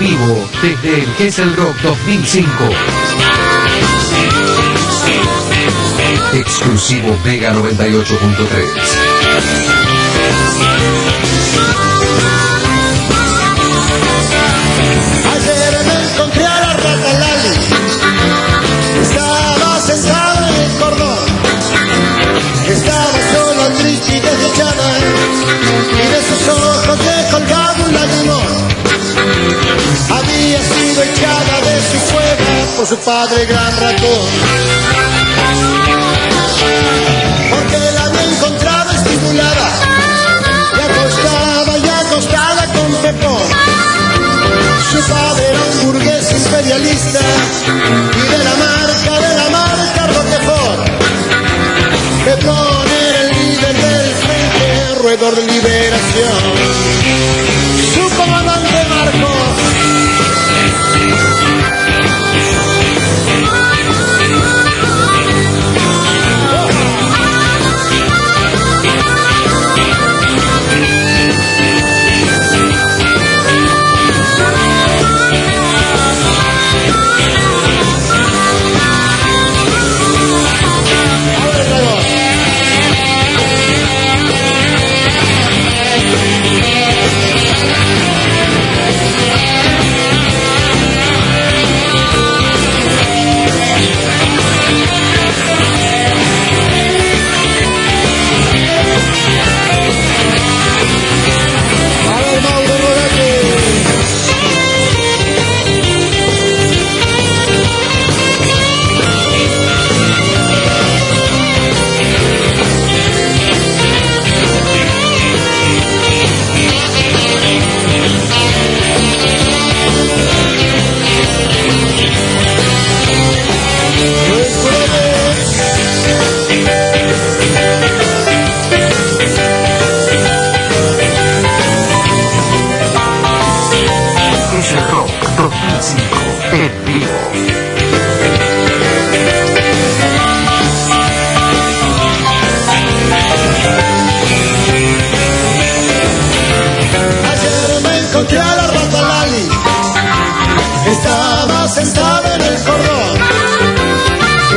vivo desde el Kessel Rock 2005. Exclusivo Mega 98.3. su padre gran ratón. Porque la había encontrado estimulada. Y acostada y acostada con Pepón. Su padre era un burgués imperialista y de la marca, de la marca Roquefort. Pepón era el líder del frente roedor de liberación. Su comandante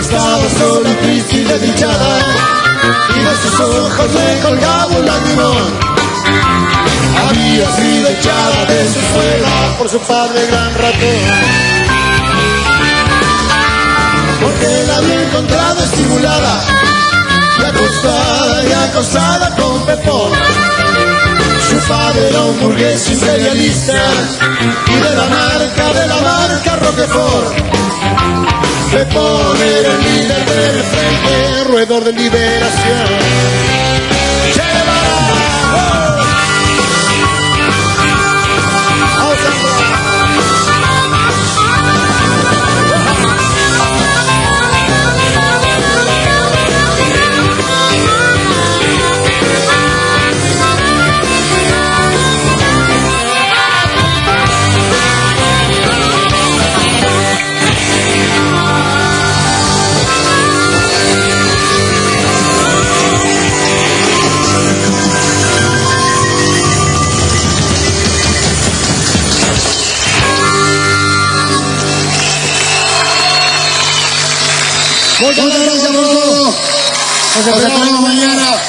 Estaba sola, triste y desdichada. Y de sus ojos le colgaba un lagrimón. Había sido echada de su suela por su padre gran ratón. Porque la había encontrado estimulada. Y acostada y acosada con Pepón. Su padre era un burgués imperialista y de la marca, de la marca Roquefort. Pepón del frente, roedor de liberación. Muchas gracias por todo. Nos esperamos mañana.